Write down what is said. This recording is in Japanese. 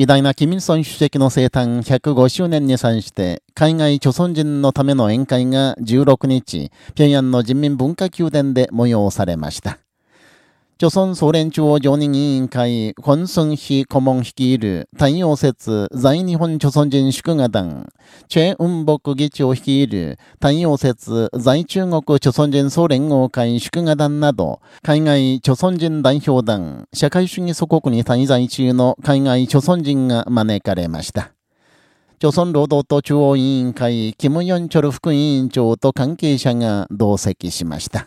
偉大なキイルソン主席の生誕105周年に際して、海外著存人のための宴会が16日、平壌の人民文化宮殿で催されました。朝鮮総連中央常任委員会、本村非顧問率いる太陽節在日本朝鮮人祝賀団、チェ・ウンボク議長率いる太陽節在中国朝鮮人総連合会祝賀団など、海外朝鮮人代表団、社会主義祖国に滞在中の海外朝鮮人が招かれました。朝鮮労働党中央委員会、キム・ヨンチョル副委員長と関係者が同席しました。